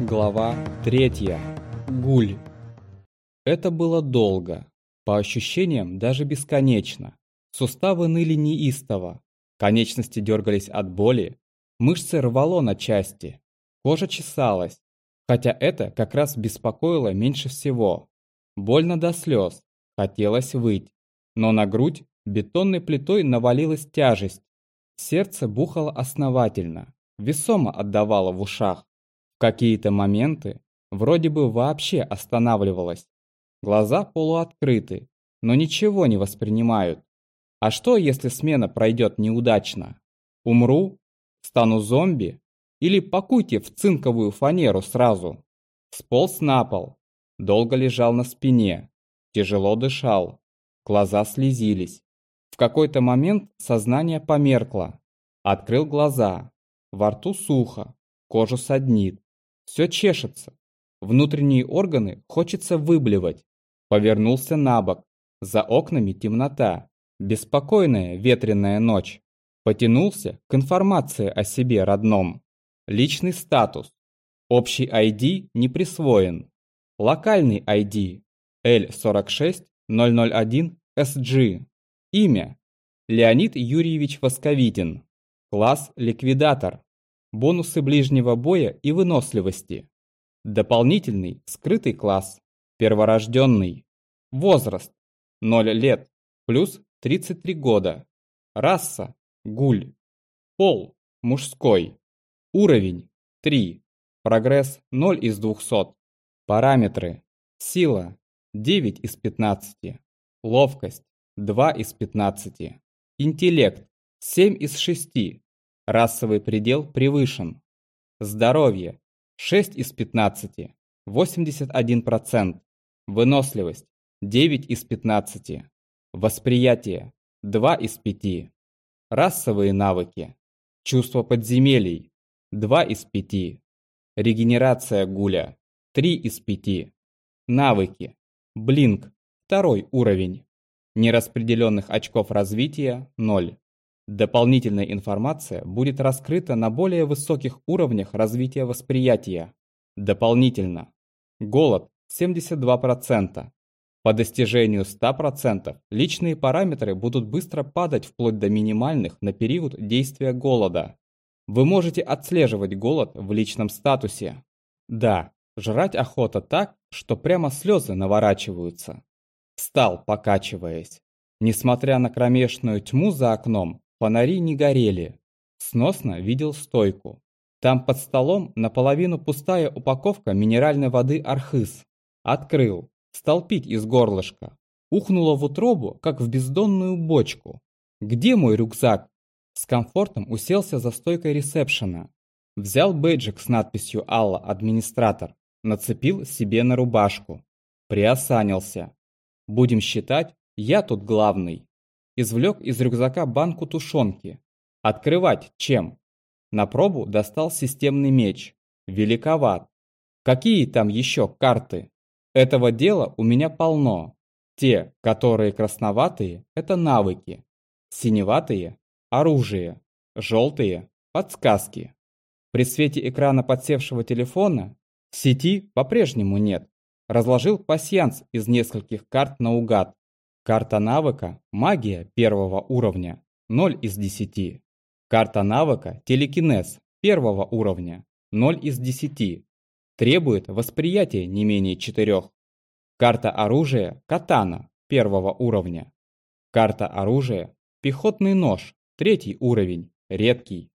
Глава третья. Гуль. Это было долго, по ощущениям даже бесконечно. Суставы ныли неистово, конечности дергались от боли, мышцы рвало на части, кожа чесалась, хотя это как раз беспокоило меньше всего. Больно до слез, хотелось выть, но на грудь бетонной плитой навалилась тяжесть. Сердце бухало основательно, весомо отдавало в ушах. Какие-то моменты вроде бы вообще останавливалось. Глаза полуоткрыты, но ничего не воспринимают. А что, если смена пройдет неудачно? Умру? Стану зомби? Или пакуйте в цинковую фанеру сразу? Сполз на пол. Долго лежал на спине. Тяжело дышал. Глаза слезились. В какой-то момент сознание померкло. Открыл глаза. Во рту сухо. Кожу саднит. Все чешется. Внутренние органы хочется выблевать. Повернулся на бок. За окнами темнота. Беспокойная ветреная ночь. Потянулся к информации о себе родном. Личный статус. Общий ID не присвоен. Локальный ID L46001SG. Имя. Леонид Юрьевич Восковитин. Класс ликвидатор. Бонусы ближнего боя и выносливости. Дополнительный скрытый класс. Перворожденный. Возраст. 0 лет. Плюс 33 года. Раса. Гуль. Пол. Мужской. Уровень. 3. Прогресс 0 из 200. Параметры. Сила. 9 из 15. Ловкость. 2 из 15. Интеллект. 7 из 6. Расовый предел превышен. Здоровье. 6 из 15. 81%. Выносливость 9 из 15. Восприятие 2 из 5. Расовые навыки. Чувство подземелий 2 из 5. Регенерация гуля 3 из 5. Навыки. Блинк второй уровень. Нераспределенных очков развития 0. Дополнительная информация будет раскрыта на более высоких уровнях развития восприятия. Дополнительно. Голод 72%. По достижению 100% личные параметры будут быстро падать вплоть до минимальных на период действия голода. Вы можете отслеживать голод в личном статусе. Да, жрать охота так, что прямо слезы наворачиваются. Встал, покачиваясь. Несмотря на кромешную тьму за окном, фонари не горели. Сносно видел стойку. Там под столом наполовину пустая упаковка минеральной воды «Архыз». Открыл, стал пить из горлышка. Ухнуло в утробу, как в бездонную бочку. «Где мой рюкзак?» С комфортом уселся за стойкой ресепшена. Взял бейджик с надписью «Алла, администратор», нацепил себе на рубашку. Приосанился. Будем считать, я тут главный. Извлек из рюкзака банку тушенки. Открывать чем? На пробу достал системный меч. Великоват. Какие там еще карты? Этого дела у меня полно. Те, которые красноватые, это навыки. Синеватые – оружие. Желтые – подсказки. При свете экрана подсевшего телефона сети по-прежнему нет. Разложил пасьянс из нескольких карт наугад. Карта навыка – магия первого уровня – 0 из 10. Карта навыка – телекинез первого уровня – 0 из 10 требует восприятия не менее четырех. Карта оружия «Катана» первого уровня. Карта оружия «Пехотный нож» третий уровень, редкий.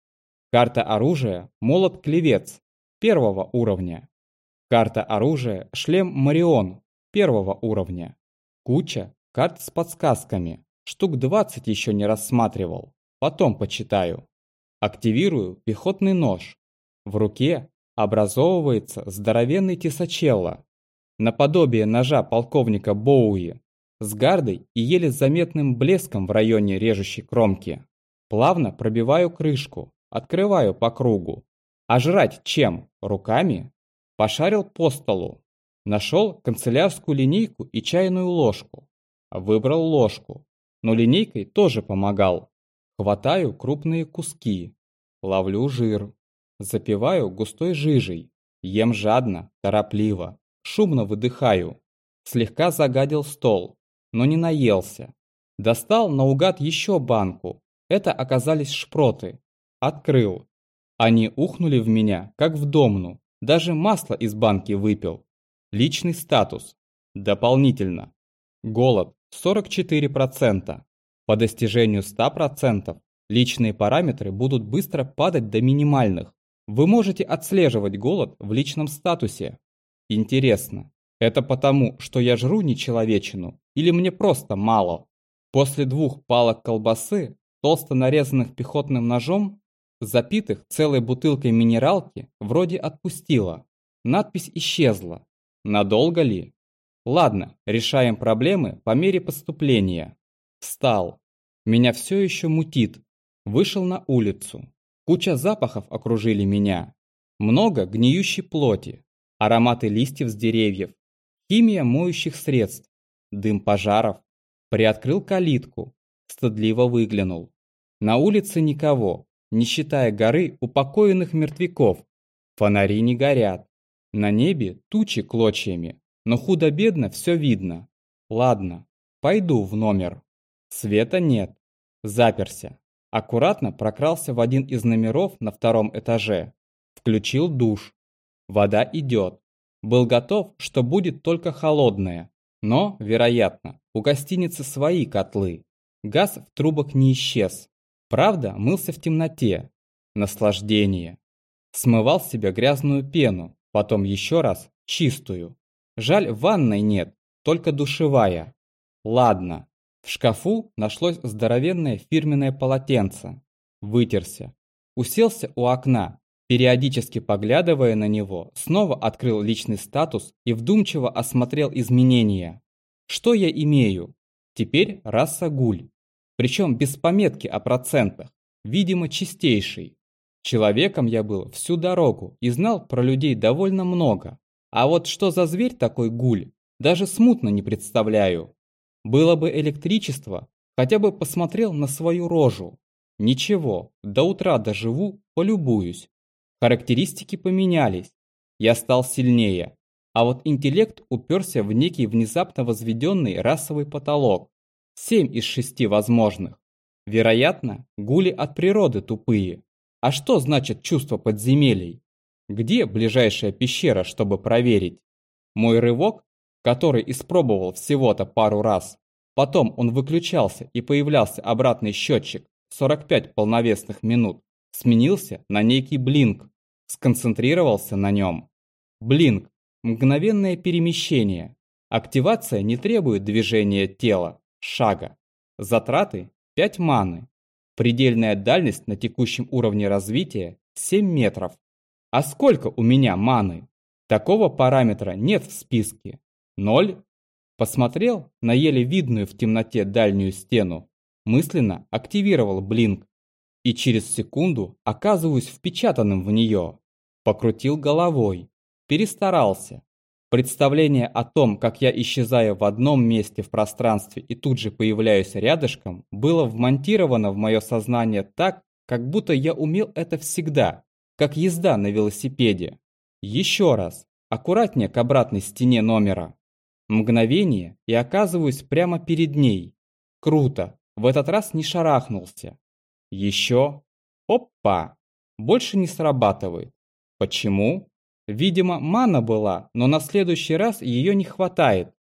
Карта оружия «Молот-клевец» первого уровня. Карта оружия «Шлем Марион» первого уровня. Куча карт с подсказками. Штук 20 еще не рассматривал. Потом почитаю. Активирую пехотный нож. В руке образовывается здоровенный тесачелло, наподобие ножа полковника Боуи, с гардой и еле заметным блеском в районе режущей кромки. Плавно пробиваю крышку, открываю по кругу. А жрать чем? Руками? Пошарил по столу. Нашел канцелярскую линейку и чайную ложку. Выбрал ложку, но линейкой тоже помогал. Хватаю крупные куски, ловлю жир. Запиваю густой жижей. Ем жадно, торопливо, шумно выдыхаю. Слегка загадил стол, но не наелся. Достал наугад еще банку. Это оказались шпроты. Открыл. Они ухнули в меня, как в домну. Даже масло из банки выпил. Личный статус. Дополнительно. Голод 44%. По достижению 100% личные параметры будут быстро падать до минимальных. Вы можете отслеживать голод в личном статусе. Интересно, это потому, что я жру нечеловечину или мне просто мало? После двух палок колбасы, толсто нарезанных пехотным ножом, запитых целой бутылкой минералки, вроде отпустила. Надпись исчезла. Надолго ли? Ладно, решаем проблемы по мере поступления. Встал. Меня все еще мутит. Вышел на улицу. Куча запахов окружили меня. Много гниющей плоти. Ароматы листьев с деревьев. Химия моющих средств. Дым пожаров. Приоткрыл калитку. Стыдливо выглянул. На улице никого, не считая горы упокоенных мертвяков. Фонари не горят. На небе тучи клочьями, но худо-бедно все видно. Ладно, пойду в номер. Света нет. Заперся. Аккуратно прокрался в один из номеров на втором этаже. Включил душ. Вода идет. Был готов, что будет только холодная. Но, вероятно, у гостиницы свои котлы. Газ в трубах не исчез. Правда, мылся в темноте. Наслаждение. Смывал с себя грязную пену, потом еще раз чистую. Жаль, ванной нет, только душевая. Ладно. В шкафу нашлось здоровенное фирменное полотенце. Вытерся. Уселся у окна, периодически поглядывая на него, снова открыл личный статус и вдумчиво осмотрел изменения. Что я имею? Теперь раса гуль. Причем без пометки о процентах, видимо чистейший. Человеком я был всю дорогу и знал про людей довольно много. А вот что за зверь такой гуль, даже смутно не представляю. Было бы электричество, хотя бы посмотрел на свою рожу. Ничего, до утра доживу, полюбуюсь. Характеристики поменялись. Я стал сильнее. А вот интеллект уперся в некий внезапно возведенный расовый потолок. Семь из шести возможных. Вероятно, гули от природы тупые. А что значит чувство подземелий? Где ближайшая пещера, чтобы проверить? Мой рывок, который испробовал всего-то пару раз, потом он выключался и появлялся обратный счетчик 45 полновесных минут, сменился на некий блинк, сконцентрировался на нем. Блинк – мгновенное перемещение. Активация не требует движения тела, шага. Затраты – 5 маны. Предельная дальность на текущем уровне развития – 7 метров. А сколько у меня маны? Такого параметра нет в списке. Ноль. Посмотрел на еле видную в темноте дальнюю стену. Мысленно активировал блинк. И через секунду оказываюсь впечатанным в нее. Покрутил головой. Перестарался. Представление о том, как я исчезаю в одном месте в пространстве и тут же появляюсь рядышком, было вмонтировано в мое сознание так, как будто я умел это всегда как езда на велосипеде. Еще раз, аккуратнее к обратной стене номера. Мгновение и оказываюсь прямо перед ней. Круто, в этот раз не шарахнулся. Еще. Опа! Больше не срабатывает. Почему? Видимо, мана была, но на следующий раз ее не хватает.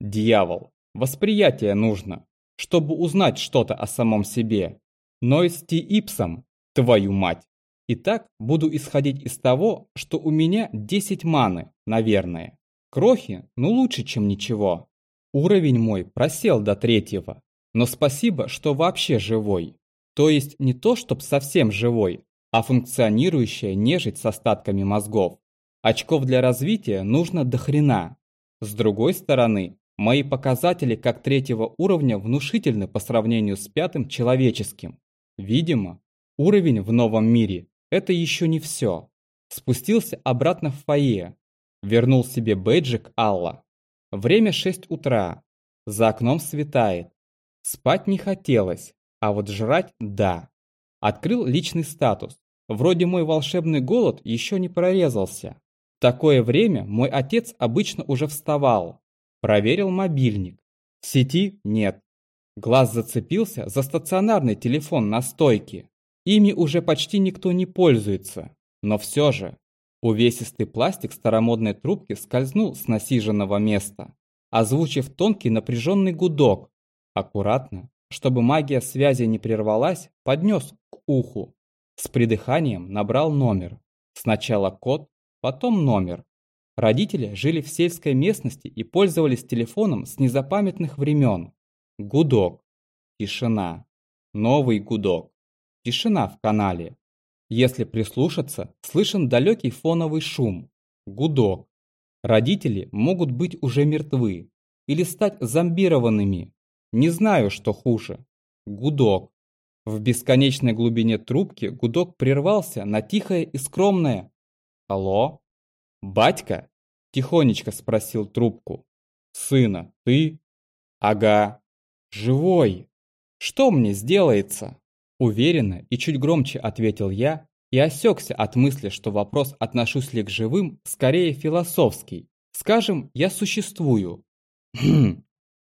Дьявол, восприятие нужно, чтобы узнать что-то о самом себе. Нойсти ипсом, твою мать. Итак, буду исходить из того, что у меня 10 маны, наверное. Крохи, ну лучше, чем ничего. Уровень мой просел до третьего, но спасибо, что вообще живой. То есть не то, чтоб совсем живой, а функционирующая нежить с остатками мозгов. Очков для развития нужно до хрена. С другой стороны, мои показатели как третьего уровня внушительны по сравнению с пятым человеческим. Видимо, уровень в новом мире это еще не все. Спустился обратно в фойе. Вернул себе бейджик Алла. Время 6 утра. За окном светает. Спать не хотелось, а вот жрать – да. Открыл личный статус. Вроде мой волшебный голод еще не прорезался. такое время мой отец обычно уже вставал. Проверил мобильник. Сети нет. Глаз зацепился за стационарный телефон на стойке. Ими уже почти никто не пользуется. Но все же, увесистый пластик старомодной трубки скользнул с насиженного места, озвучив тонкий напряженный гудок. Аккуратно, чтобы магия связи не прервалась, поднес к уху. С придыханием набрал номер. Сначала код, потом номер. Родители жили в сельской местности и пользовались телефоном с незапамятных времен. Гудок. Тишина. Новый гудок. Тишина в канале. Если прислушаться, слышен далекий фоновый шум. Гудок. Родители могут быть уже мертвы или стать зомбированными. Не знаю, что хуже. Гудок. В бесконечной глубине трубки гудок прервался на тихое и скромное «Алло?» «Батька?» – тихонечко спросил трубку. «Сына, ты?» «Ага». «Живой!» «Что мне сделается?» Уверенно и чуть громче ответил я и осекся от мысли, что вопрос отношусь ли к живым, скорее философский. Скажем, я существую. Хм.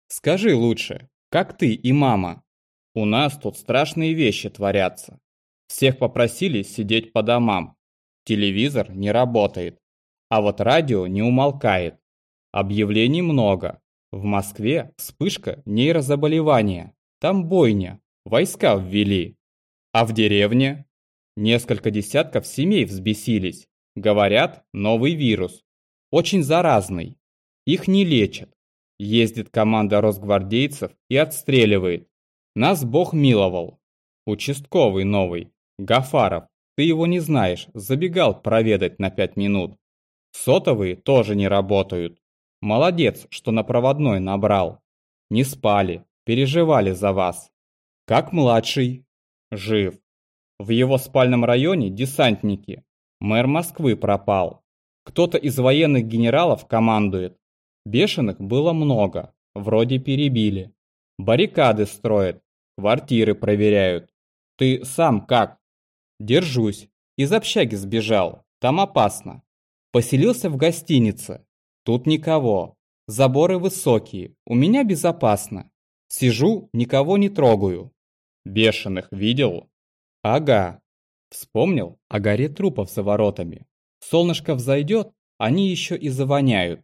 Скажи лучше, как ты и мама? У нас тут страшные вещи творятся. Всех попросили сидеть по домам. Телевизор не работает. А вот радио не умолкает. Объявлений много. В Москве вспышка нейрозаболевания. Там бойня. Войска ввели. А в деревне? Несколько десятков семей взбесились. Говорят, новый вирус. Очень заразный. Их не лечат. Ездит команда росгвардейцев и отстреливает. Нас Бог миловал. Участковый новый. Гафаров. Ты его не знаешь. Забегал проведать на пять минут. Сотовые тоже не работают. Молодец, что на проводной набрал. Не спали. Переживали за вас. Как младший? Жив. В его спальном районе десантники. Мэр Москвы пропал. Кто-то из военных генералов командует. Бешеных было много. Вроде перебили. Баррикады строят. Квартиры проверяют. Ты сам как? Держусь. Из общаги сбежал. Там опасно. Поселился в гостинице. Тут никого. Заборы высокие. У меня безопасно. Сижу, никого не трогаю. Бешеных видел? Ага. Вспомнил о горе трупов за воротами. Солнышко взойдет, они еще и завоняют.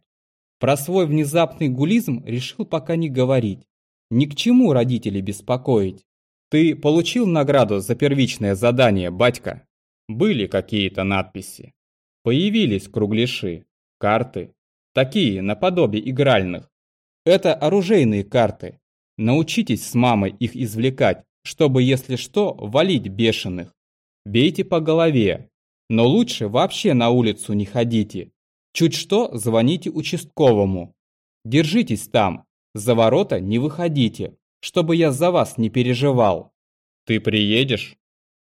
Про свой внезапный гулизм решил пока не говорить. Ни к чему родителей беспокоить. Ты получил награду за первичное задание, батька? Были какие-то надписи. Появились кругляши, карты. Такие, наподобие игральных. Это оружейные карты. Научитесь с мамой их извлекать чтобы, если что, валить бешеных. Бейте по голове, но лучше вообще на улицу не ходите. Чуть что, звоните участковому. Держитесь там, за ворота не выходите, чтобы я за вас не переживал. Ты приедешь?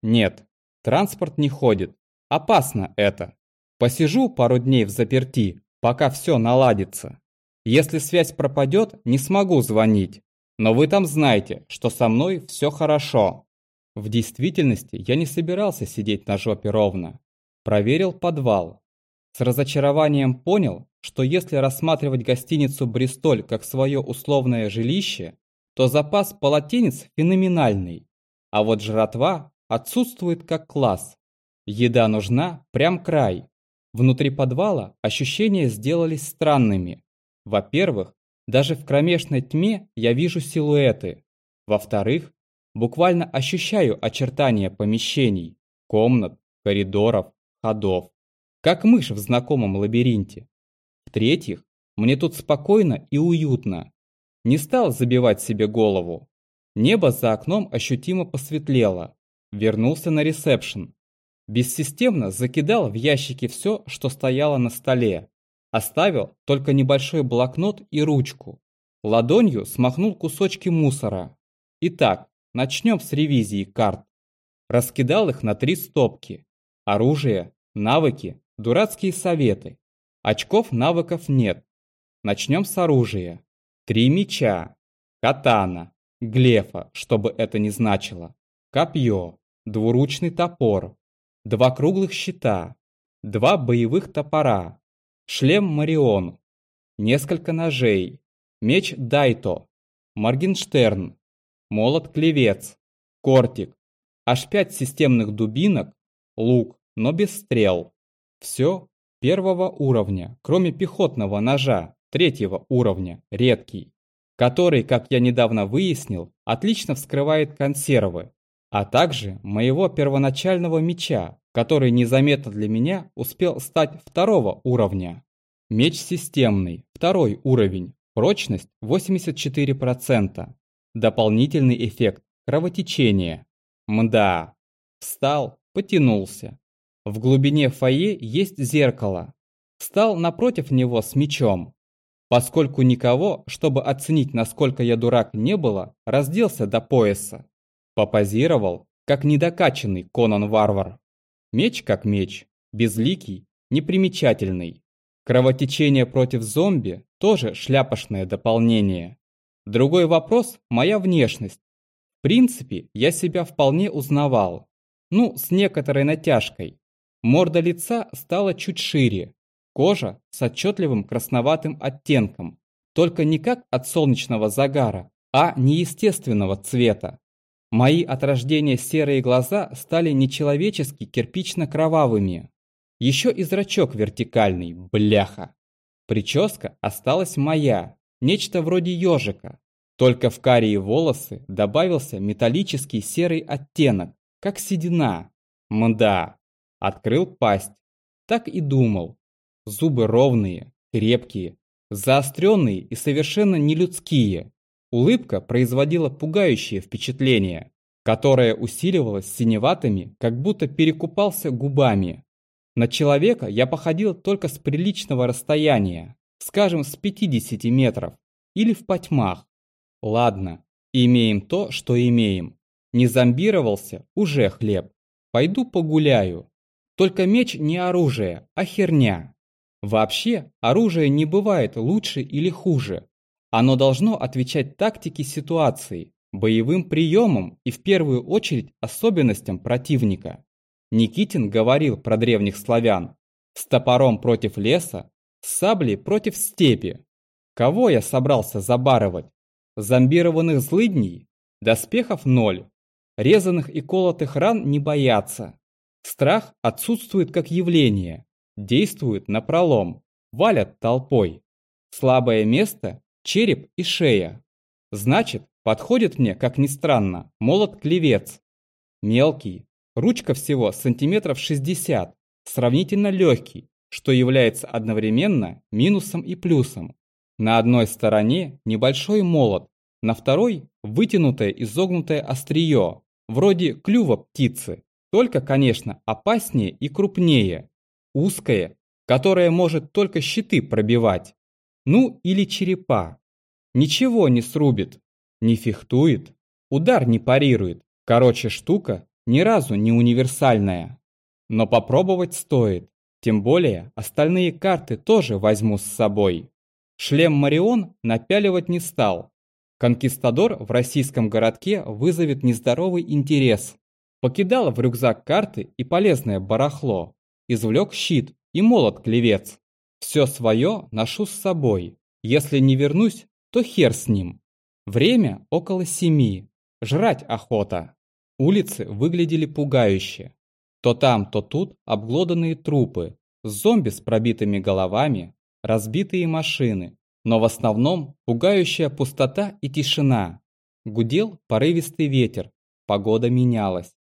Нет, транспорт не ходит. Опасно это. Посижу пару дней в заперти, пока все наладится. Если связь пропадет, не смогу звонить. Но вы там знаете, что со мной все хорошо. В действительности я не собирался сидеть на жопе ровно. Проверил подвал. С разочарованием понял, что если рассматривать гостиницу «Бристоль» как свое условное жилище, то запас полотенец феноменальный, а вот жратва отсутствует как класс. Еда нужна прям край. Внутри подвала ощущения сделались странными. Во-первых, даже в кромешной тьме я вижу силуэты. Во-вторых, буквально ощущаю очертания помещений, комнат, коридоров, ходов. Как мышь в знакомом лабиринте. В-третьих, мне тут спокойно и уютно. Не стал забивать себе голову. Небо за окном ощутимо посветлело. Вернулся на ресепшн. Бессистемно закидал в ящики все, что стояло на столе. Оставил только небольшой блокнот и ручку. Ладонью смахнул кусочки мусора. Итак, начнем с ревизии карт. Раскидал их на три стопки. Оружие, навыки, дурацкие советы. Очков навыков нет. Начнем с оружия. Три меча, катана, глефа, чтобы это не значило, копье, двуручный топор, два круглых щита, два боевых топора, шлем Марион, несколько ножей, меч Дайто, Моргенштерн, молот-клевец, кортик, аж пять системных дубинок, лук, но без стрел. Все первого уровня, кроме пехотного ножа, третьего уровня, редкий, который, как я недавно выяснил, отлично вскрывает консервы, а также моего первоначального меча, который незаметно для меня успел стать второго уровня. Меч системный, второй уровень, прочность 84%, дополнительный эффект кровотечения. Мда. Встал, потянулся. В глубине фойе есть зеркало. Встал напротив него с мечом. Поскольку никого, чтобы оценить, насколько я дурак, не было, разделся до пояса. Попозировал, как недокачанный Конан-варвар. Меч как меч, безликий, непримечательный. Кровотечение против зомби тоже шляпошное дополнение. Другой вопрос – моя внешность. В принципе, я себя вполне узнавал. Ну, с некоторой натяжкой. Морда лица стала чуть шире. Кожа с отчетливым красноватым оттенком. Только не как от солнечного загара, а неестественного цвета. Мои от рождения серые глаза стали нечеловечески кирпично-кровавыми. Еще и зрачок вертикальный, бляха. Прическа осталась моя, нечто вроде ежика. Только в карие волосы добавился металлический серый оттенок, как седина. Мда. Открыл пасть. Так и думал. Зубы ровные, крепкие, заостренные и совершенно нелюдские. Улыбка производила пугающее впечатление, которое усиливалось синеватыми, как будто перекупался губами. На человека я походил только с приличного расстояния, скажем, с 50 метров, или в потьмах. Ладно, имеем то, что имеем. Не зомбировался, уже хлеб. Пойду погуляю. Только меч не оружие, а херня. Вообще, оружие не бывает лучше или хуже. Оно должно отвечать тактике ситуации, боевым приемам и в первую очередь особенностям противника. Никитин говорил про древних славян. С топором против леса, с саблей против степи. Кого я собрался забарывать? Зомбированных злыдней? Доспехов ноль. Резаных и колотых ран не боятся. Страх отсутствует как явление. Действует напролом. Валят толпой. Слабое место череп и шея. Значит, подходит мне, как ни странно, молот-клевец. Мелкий, ручка всего сантиметров 60, сравнительно легкий, что является одновременно минусом и плюсом. На одной стороне небольшой молот, на второй вытянутое изогнутое острие, вроде клюва птицы, только, конечно, опаснее и крупнее, узкое, которое может только щиты пробивать. Ну или черепа. Ничего не срубит, не фехтует, удар не парирует. Короче, штука ни разу не универсальная. Но попробовать стоит. Тем более остальные карты тоже возьму с собой. Шлем Марион напяливать не стал. Конкистадор в российском городке вызовет нездоровый интерес. Покидал в рюкзак карты и полезное барахло. Извлек щит и молот-клевец. Все свое ношу с собой. Если не вернусь, то хер с ним. Время около семи. Жрать охота. Улицы выглядели пугающе. То там, то тут обглоданные трупы, зомби с пробитыми головами, разбитые машины, но в основном пугающая пустота и тишина. Гудел порывистый ветер, погода менялась.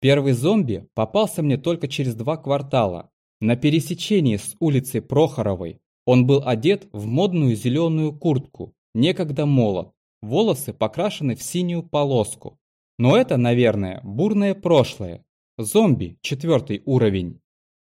Первый зомби попался мне только через два квартала, на пересечении с улицей Прохоровой он был одет в модную зеленую куртку, некогда молот, волосы покрашены в синюю полоску. Но это, наверное, бурное прошлое. Зомби, четвертый уровень.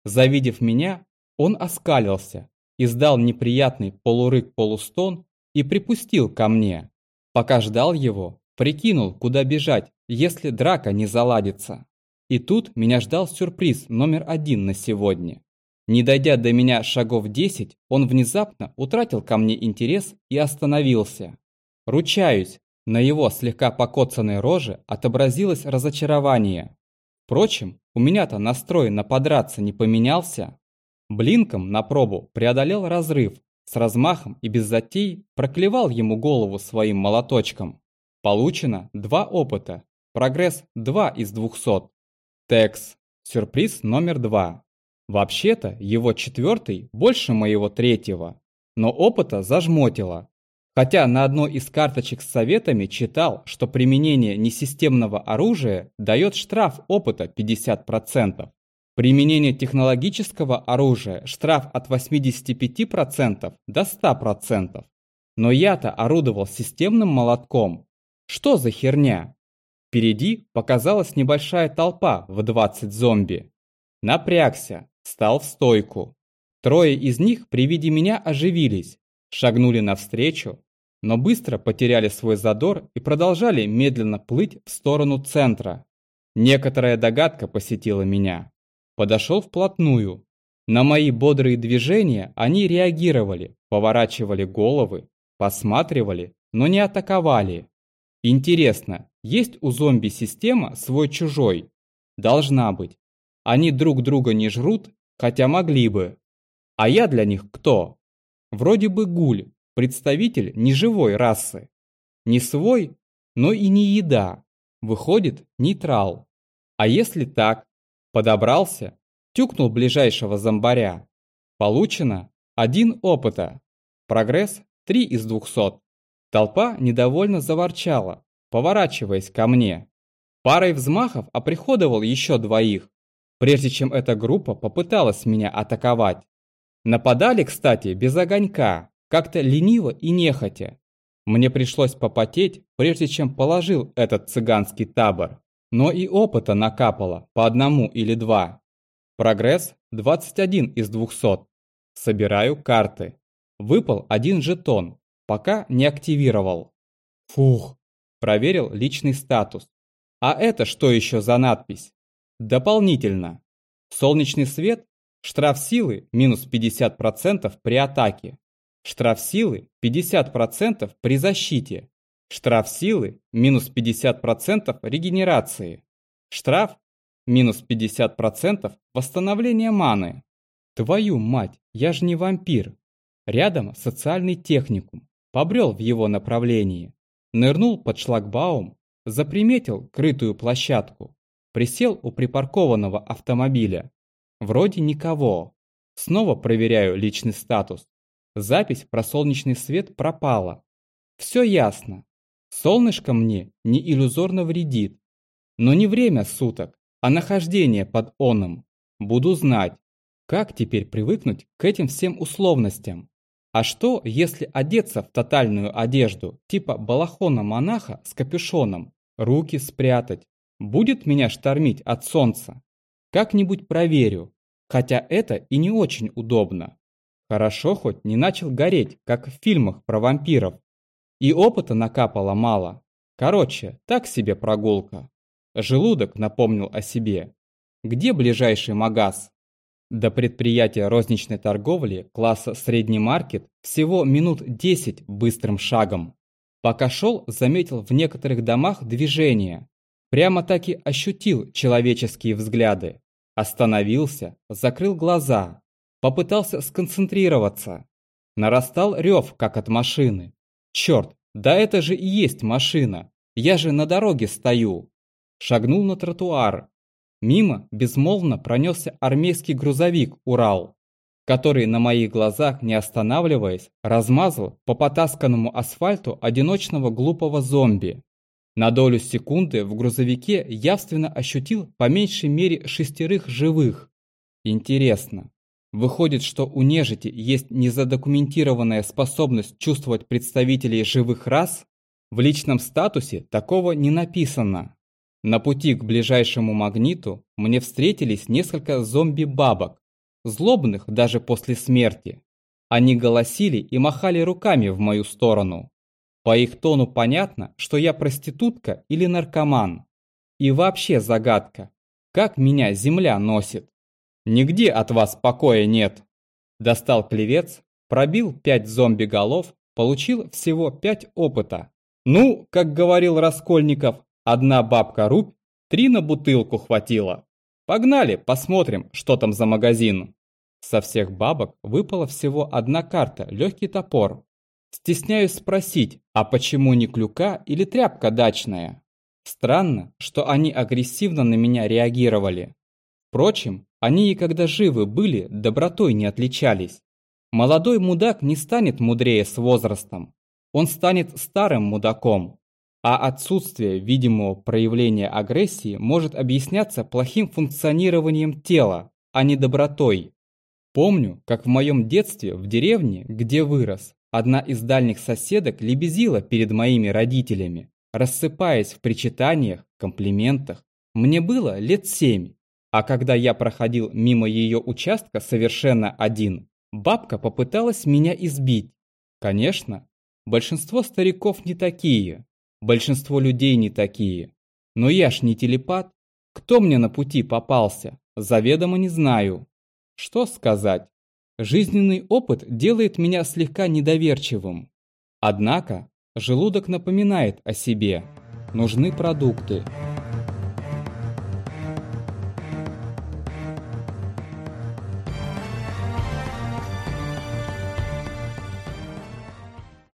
Завидев меня, он оскалился, издал неприятный полурык-полустон и припустил ко мне. Пока ждал его, прикинул, куда бежать, если драка не заладится. И тут меня ждал сюрприз номер один на сегодня. Не дойдя до меня шагов 10, он внезапно утратил ко мне интерес и остановился. Ручаюсь, на его слегка покоцанной роже отобразилось разочарование. Впрочем, у меня-то настрой на подраться не поменялся. Блинком на пробу преодолел разрыв, с размахом и без затей проклевал ему голову своим молоточком. Получено два опыта. Прогресс 2 из 200. Текс. Сюрприз номер два. Вообще-то его четвертый больше моего третьего, но опыта зажмотило. Хотя на одной из карточек с советами читал, что применение несистемного оружия дает штраф опыта 50%. Применение технологического оружия – штраф от 85% до 100%. Но я-то орудовал системным молотком. Что за херня? Впереди показалась небольшая толпа в 20 зомби. Напрягся, стал в стойку. Трое из них при виде меня оживились, шагнули навстречу, но быстро потеряли свой задор и продолжали медленно плыть в сторону центра. Некоторая догадка посетила меня. Подошел вплотную. На мои бодрые движения они реагировали, поворачивали головы, посматривали, но не атаковали. Интересно, есть у зомби система свой-чужой? Должна быть. Они друг друга не жрут, хотя могли бы. А я для них кто? Вроде бы гуль, представитель неживой расы. Не свой, но и не еда. Выходит, нейтрал. А если так? Подобрался, тюкнул ближайшего зомбаря. Получено один опыта. Прогресс 3 из 200. Толпа недовольно заворчала, поворачиваясь ко мне. Парой взмахов оприходовал еще двоих, прежде чем эта группа попыталась меня атаковать. Нападали, кстати, без огонька, как-то лениво и нехотя. Мне пришлось попотеть, прежде чем положил этот цыганский табор. Но и опыта накапало по одному или два. Прогресс 21 из 200. Собираю карты. Выпал один жетон, пока не активировал. Фух, проверил личный статус. А это что еще за надпись? Дополнительно. Солнечный свет Штраф силы минус 50% при атаке. Штраф силы 50% при защите. Штраф силы минус 50% регенерации. Штраф минус 50% восстановления маны. Твою мать, я же не вампир. Рядом социальный техникум. Побрел в его направлении. Нырнул под шлагбаум, заприметил крытую площадку. Присел у припаркованного автомобиля. Вроде никого. Снова проверяю личный статус. Запись про солнечный свет пропала. Все ясно. Солнышко мне не иллюзорно вредит. Но не время суток, а нахождение под оном. Буду знать, как теперь привыкнуть к этим всем условностям. А что, если одеться в тотальную одежду, типа балахона монаха с капюшоном, руки спрятать? Будет меня штормить от солнца? Как-нибудь проверю, хотя это и не очень удобно. Хорошо хоть не начал гореть, как в фильмах про вампиров. И опыта накапало мало. Короче, так себе прогулка. Желудок напомнил о себе. Где ближайший магаз? До предприятия розничной торговли класса средний маркет всего минут 10 быстрым шагом. Пока шел, заметил в некоторых домах движение. Прямо таки ощутил человеческие взгляды. Остановился, закрыл глаза, попытался сконцентрироваться. Нарастал рев, как от машины. Черт, да это же и есть машина. Я же на дороге стою. Шагнул на тротуар. Мимо безмолвно пронесся армейский грузовик «Урал», который на моих глазах, не останавливаясь, размазал по потасканному асфальту одиночного глупого зомби. На долю секунды в грузовике явственно ощутил по меньшей мере шестерых живых. Интересно, выходит, что у нежити есть незадокументированная способность чувствовать представителей живых рас? В личном статусе такого не написано. На пути к ближайшему магниту мне встретились несколько зомби-бабок, злобных даже после смерти. Они голосили и махали руками в мою сторону. По их тону понятно, что я проститутка или наркоман. И вообще загадка, как меня земля носит. Нигде от вас покоя нет. Достал клевец, пробил пять зомби-голов, получил всего пять опыта. Ну, как говорил Раскольников, одна бабка рубь, три на бутылку хватило. Погнали, посмотрим, что там за магазин. Со всех бабок выпала всего одна карта – легкий топор. Стесняюсь спросить, а почему не клюка или тряпка дачная? Странно, что они агрессивно на меня реагировали. Впрочем, они и когда живы были, добротой не отличались. Молодой мудак не станет мудрее с возрастом. Он станет старым мудаком. А отсутствие видимого проявления агрессии может объясняться плохим функционированием тела, а не добротой. Помню, как в моем детстве в деревне, где вырос, одна из дальних соседок лебезила перед моими родителями, рассыпаясь в причитаниях, комплиментах. Мне было лет семь, а когда я проходил мимо ее участка совершенно один, бабка попыталась меня избить. Конечно, большинство стариков не такие, большинство людей не такие. Но я ж не телепат. Кто мне на пути попался, заведомо не знаю. Что сказать? Жизненный опыт делает меня слегка недоверчивым. Однако, желудок напоминает о себе. Нужны продукты.